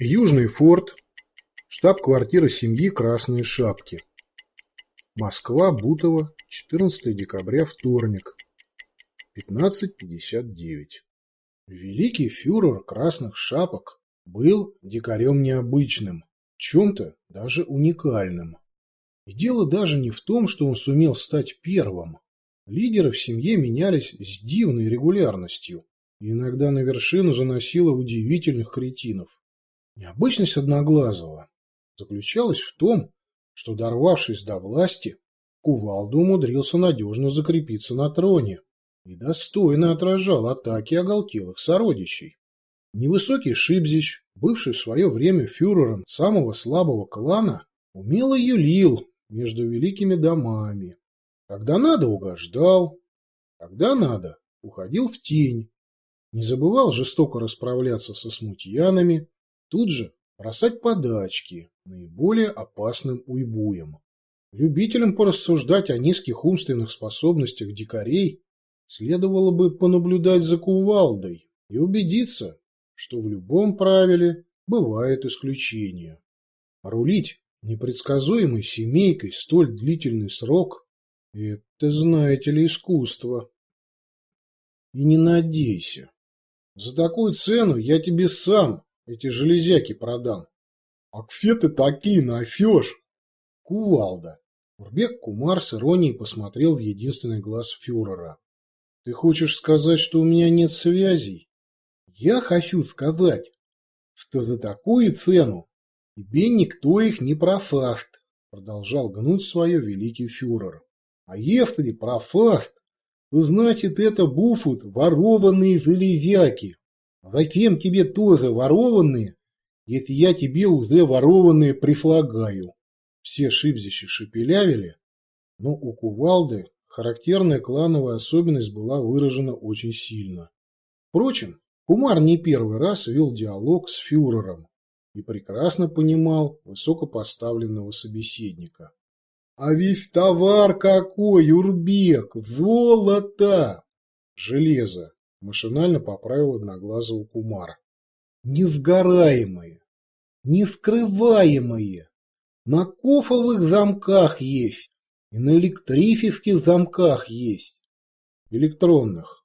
Южный форт, штаб-квартира семьи Красные Шапки. Москва, Бутово, 14 декабря, вторник, 15.59. Великий фюрер Красных Шапок был дикарем необычным, чем-то даже уникальным. И дело даже не в том, что он сумел стать первым. Лидеры в семье менялись с дивной регулярностью, и иногда на вершину заносило удивительных кретинов. Необычность Одноглазого заключалась в том, что, дорвавшись до власти, Кувалда умудрился надежно закрепиться на троне и достойно отражал атаки оголтелых сородичей. Невысокий Шибзич, бывший в свое время фюрером самого слабого клана, умело юлил между великими домами. Когда надо, угождал, когда надо, уходил в тень, не забывал жестоко расправляться со смутьянами, Тут же бросать подачки наиболее опасным уйбуям. Любителям порассуждать о низких умственных способностях дикарей следовало бы понаблюдать за кувалдой и убедиться, что в любом правиле бывает исключение. рулить непредсказуемой семейкой столь длительный срок – это, знаете ли, искусство. И не надейся. За такую цену я тебе сам эти железяки продам. А кфе ты такие нафешь? Кувалда. Урбек Кумар с иронией посмотрел в единственный глаз фюрера. Ты хочешь сказать, что у меня нет связей? Я хочу сказать, что за такую цену тебе никто их не профаст, продолжал гнуть свое великий фюрер. А если профаст, то значит это буфут ворованные железяки. Затем тебе тоже ворованные, если я тебе уже ворованные прифлагаю. Все шибзищи шепелявили, но у кувалды характерная клановая особенность была выражена очень сильно. Впрочем, Кумар не первый раз вел диалог с фюрером и прекрасно понимал высокопоставленного собеседника. А весь товар какой, Урбек! Золото! Железо, Машинально поправил одноглазого Кумар. Несгораемые, нескрываемые. На кофовых замках есть и на электрических замках есть. Электронных.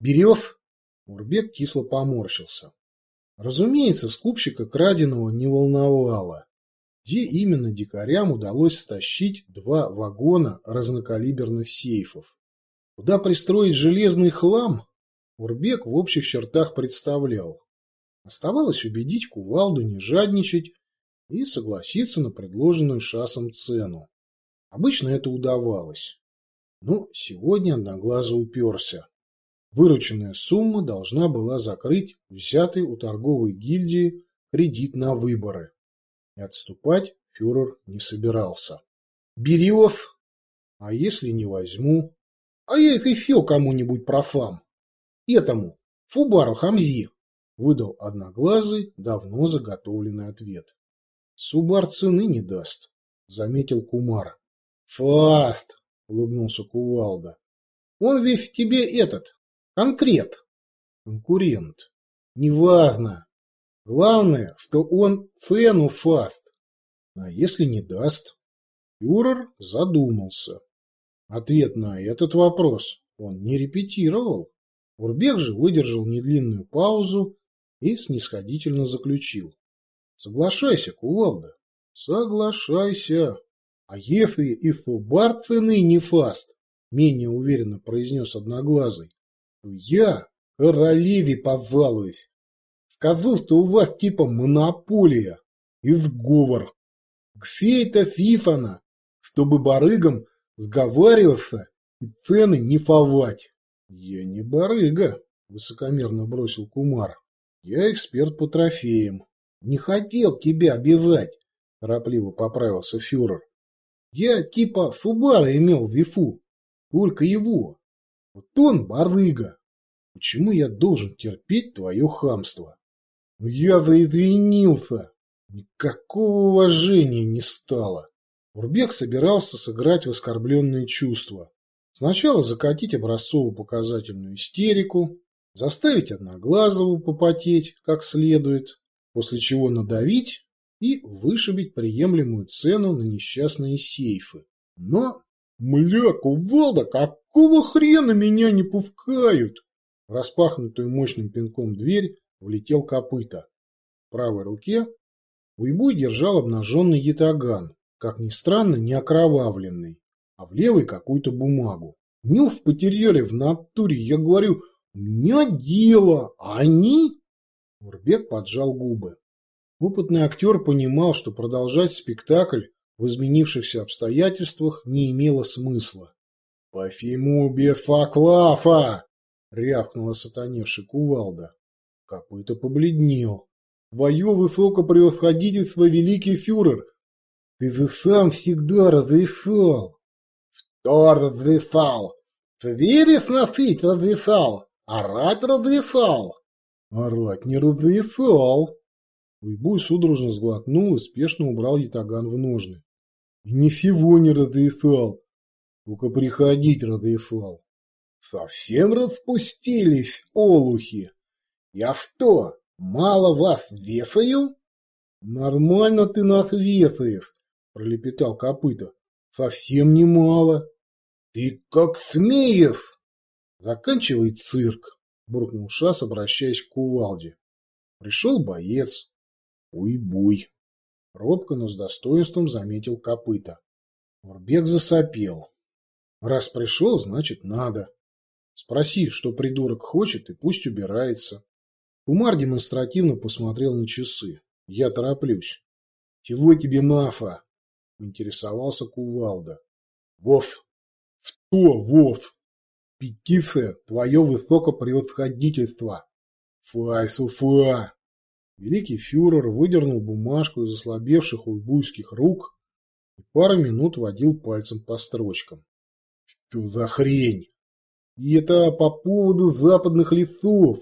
Берев? Урбек кисло поморщился. Разумеется, скупщика краденого не волновало. Где именно дикарям удалось стащить два вагона разнокалиберных сейфов? Куда пристроить железный хлам, Урбек в общих чертах представлял. Оставалось убедить кувалду не жадничать и согласиться на предложенную шасом цену. Обычно это удавалось. Но сегодня Одноглазый уперся. Вырученная сумма должна была закрыть взятый у торговой гильдии кредит на выборы. И отступать фюрер не собирался. Берев? А если не возьму? А я их еще кому-нибудь профам. Этому, Фубару Хамзи, выдал одноглазый, давно заготовленный ответ. Субар цены не даст, заметил Кумар. Фаст, улыбнулся Кувалда. Он весь в тебе этот, конкрет. Конкурент. Неважно. Главное, что он цену фаст. А если не даст? Фюрер задумался. Ответ на этот вопрос он не репетировал. Урбек же выдержал недлинную паузу и снисходительно заключил. Соглашайся, кувалда, соглашайся. А если и Фубар цены не фаст, менее уверенно произнес Одноглазый, я королеве повалуюсь. Скажу, что у вас типа монополия и сговор. Гфейта Фифана, чтобы барыгам сговариваться и цены не фовать. «Я не барыга», — высокомерно бросил Кумар. «Я эксперт по трофеям». «Не хотел тебя обижать», — торопливо поправился фюрер. «Я типа Фубара имел в вифу, только его. Вот он барыга. Почему я должен терпеть твое хамство?» «Ну я заизвинился. Никакого уважения не стало». Урбек собирался сыграть в оскорбленные чувства. Сначала закатить образцово-показательную истерику, заставить Одноглазого попотеть как следует, после чего надавить и вышибить приемлемую цену на несчастные сейфы. Но, мля, кувалда, какого хрена меня не пускают? распахнутую мощным пинком дверь влетел копыта. В правой руке Уйбуй держал обнаженный ятаган, как ни странно, не окровавленный, а в левой какую-то бумагу. Нюх потеряли в натуре, я говорю, у меня дело, а они... Урбек поджал губы. Опытный актер понимал, что продолжать спектакль в изменившихся обстоятельствах не имело смысла. «По фиму бефаклафа!» — рявкнула сатаневший кувалда. Копыта побледнел. «Твое высокопревосходительство, великий фюрер! Ты же сам всегда разрешал!» «Кто разрешал? Твери сносить разрешал, орать разрешал!» «Орать не разрешал!» Уйбуй судорожно сглотнул и спешно убрал ятаган в ножны. И ничего не разрешал, только приходить разрешал. Совсем распустились, олухи. Я что, мало вас весаю? Нормально ты нас весаешь, пролепетал копыта. Совсем не мало. Ты как смеешь? Заканчивай цирк, буркнул Шас, обращаясь к кувалде. Пришел боец, Уй-буй. Робко, но с достоинством заметил копыта. Урбек засопел. Раз пришел, значит надо. Спроси, что придурок хочет, и пусть убирается. Кумар демонстративно посмотрел на часы. Я тороплюсь. Чего тебе нафа? Интересовался Кувалда. Вов. Что, Вов? Петиция, твое высокопревосходительство. Фай, суфа. Великий фюрер выдернул бумажку из ослабевших уйбуйских рук и пару минут водил пальцем по строчкам. Что за хрень? И это по поводу западных лесов,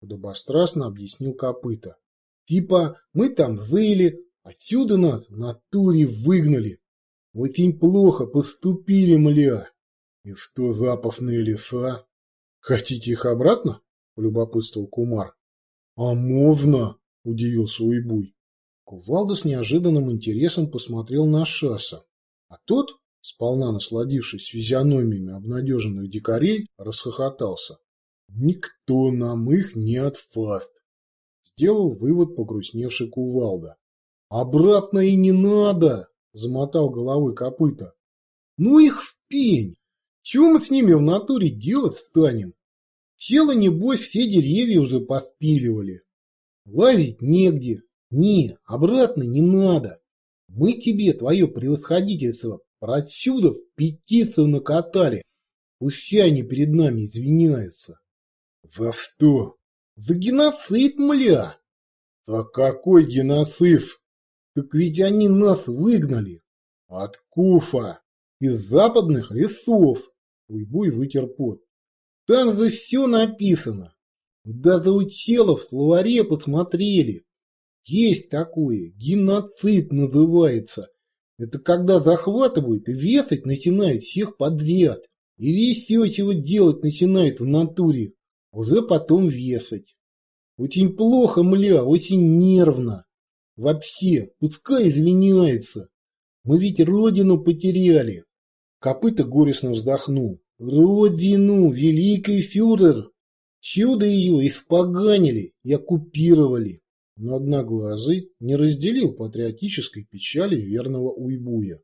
подобострастно объяснил копыта. Типа мы там зыли, отсюда нас в натуре выгнали. Очень плохо поступили, мля. И что запахные леса? Хотите их обратно? Полюбопытствовал Кумар. А можно? – удивился Уйбуй. Кувалда с неожиданным интересом посмотрел на Шаса, а тот, сполна насладившись физиономиями обнадеженных дикарей, расхохотался. «Никто нам их не отфаст!» – сделал вывод погрустневший Кувалда. «Обратно и не надо!» – замотал головой копыта. «Ну их в пень! Чего мы с ними в натуре делать станем? Тело, небось, все деревья уже поспиливали. Лазить негде. Не, обратно не надо. Мы тебе, твое превосходительство, просюда в петицию накатали. Пусть они перед нами извиняются. За что? За геноцид, мля. За какой геноцид? Так ведь они нас выгнали. От Куфа. Из западных лесов. Уйбуй вытер пот. Там же все написано. Даже у тела в словаре посмотрели. Есть такое, геноцид называется. Это когда захватывают и весать начинают всех подряд. Или еще чего делать начинают в натуре, уже потом весать. Очень плохо, мля, очень нервно. Вообще, пускай извиняется. Мы ведь родину потеряли. Копыта горестно вздохнул. Родину, великий фюрер, Чудо ее испоганили и оккупировали. Но Одноглазый не разделил патриотической печали верного уйбуя.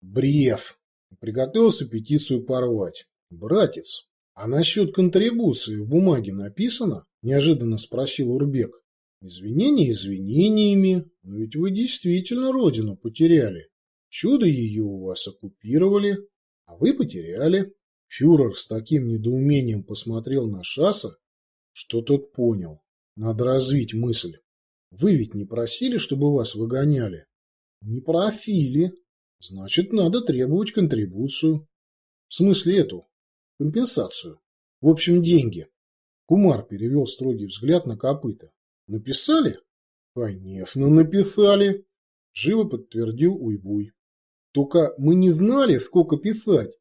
Брев! Приготовился петицию порвать. Братец, а насчет контрибуции в бумаге написано? Неожиданно спросил Урбек. Извинения извинениями, но ведь вы действительно родину потеряли. Чудо ее у вас оккупировали, а вы потеряли. Фюрер с таким недоумением посмотрел на Шаса, что тот понял. Надо развить мысль. Вы ведь не просили, чтобы вас выгоняли? Не просили. Значит, надо требовать контрибуцию. В смысле эту? Компенсацию. В общем, деньги. Кумар перевел строгий взгляд на копыта. Написали? Конечно, написали. Живо подтвердил Уйбуй. Только мы не знали, сколько писать,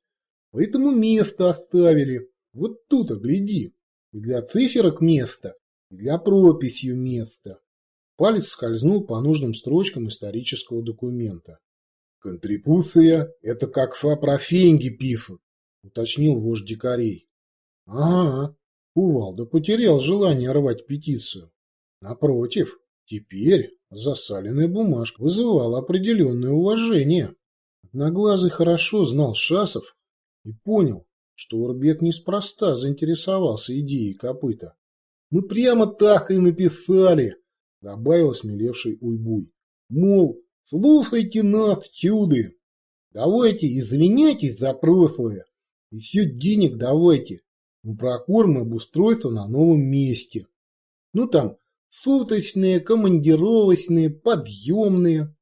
Поэтому место оставили. Вот тут, гляди. И для циферок место, и для прописью место. Палец скользнул по нужным строчкам исторического документа. «Контрибуция — это как фа про фенги пишут», — уточнил вождь дикарей. «Ага, Кувалда потерял желание рвать петицию. Напротив, теперь засаленная бумажка вызывала определенное уважение. Одноглазый хорошо знал Шасов и понял, что Урбек неспроста заинтересовался идеей копыта. «Мы прямо так и написали», — добавил смелевший Уйбуй. «Мол, слушайте нас, чуды! Давайте извиняйтесь за прошлое, все денег давайте на прокорм и обустройство на новом месте. Ну там суточные, командировочные, подъемные.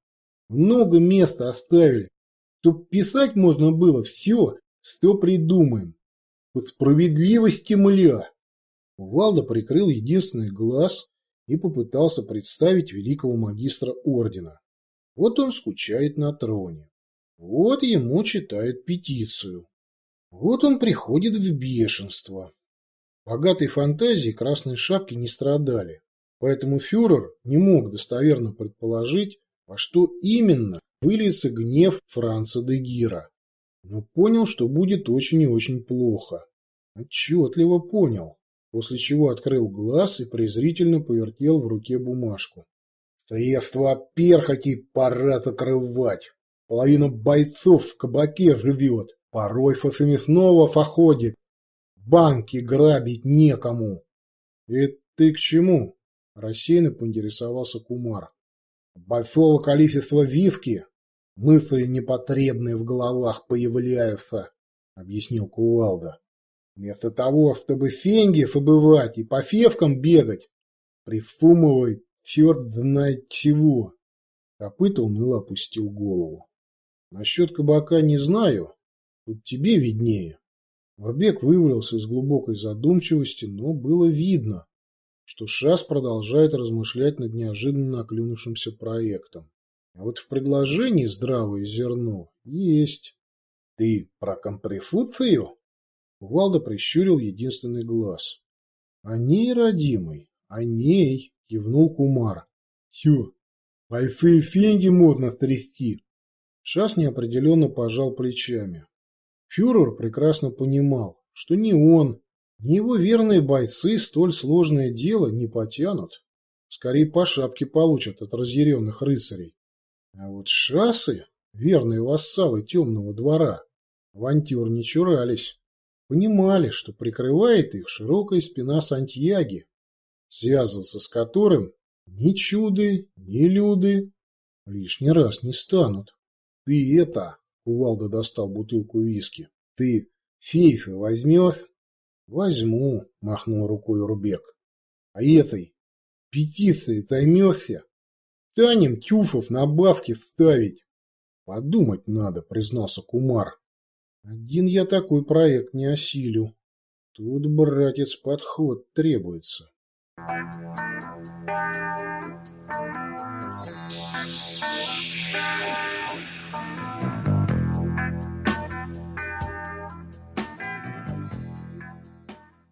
Много места оставили, чтоб писать можно было все, что придумаем. По справедливости мля. Валда прикрыл единственный глаз и попытался представить великого магистра ордена. Вот он скучает на троне. Вот ему читают петицию. Вот он приходит в бешенство. Богатой фантазии красные шапки не страдали, поэтому фюрер не мог достоверно предположить, во что именно выльется гнев Франца де Гира. Но понял, что будет очень и очень плохо. Отчетливо понял, после чего открыл глаз и презрительно повертел в руке бумажку. Средства перхоти пора закрывать. Половина бойцов в кабаке живет. Порой Фасемиснова ходит. Банки грабить некому. И ты к чему? Рассеянно поинтересовался Кумар. Большого количества виски мысли непотребные в головах появляются, объяснил Кувалда. Вместо того, чтобы фенгев обывать и по февкам бегать, прифумывает черт знает чего. Копыта уныло опустил голову. Насчет кабака не знаю, Тут тебе виднее. Варбек вывалился из глубокой задумчивости, но было видно, что Шас продолжает размышлять над неожиданно оклюнувшимся проектом. А вот в предложении здравое зерно есть. Ты про компрефуцию? Валда прищурил единственный глаз. О ней, родимый, о ней, кивнул Кумар. Тю, большие фенги можно стрясти. Шас неопределенно пожал плечами. Фюрер прекрасно понимал, что ни он, ни его верные бойцы столь сложное дело не потянут. Скорее по шапке получат от разъяренных рыцарей. А вот шассы, верные вассалы темного двора, авантюр не чурались. Понимали, что прикрывает их широкая спина Сантьяги, связываться с которым ни чуды, ни люды лишний раз не станут. Ты это, Кувалда достал бутылку виски. — Ты сейфы возьмешь? — Возьму, — махнул рукой Рубек. — А этой петицией займешься? Станем тюфов на бабки ставить. — Подумать надо, — признался Кумар. — Один я такой проект не осилю. Тут, братец, подход требуется. Thank you.